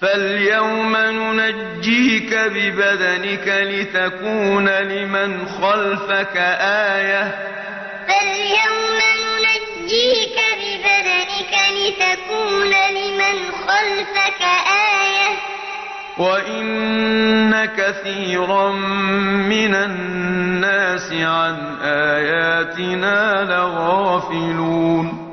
فَالْيَوْمَ نُنَجِّيكَ بِبَدَنِكَ لِتَكُونَ لِمَنْ خَلْفَكَ آيَةً ۚ فَالْيَوْمَ نُنَجِّيكَ بِبَدَنِكَ لِتَكُونَ لِمَنْ خَلْفَكَ آيَةً ۚ وَإِنَّ كَثِيرًا مِّنَ النَّاسِ عَنْ آيَاتِنَا لَغَافِلُونَ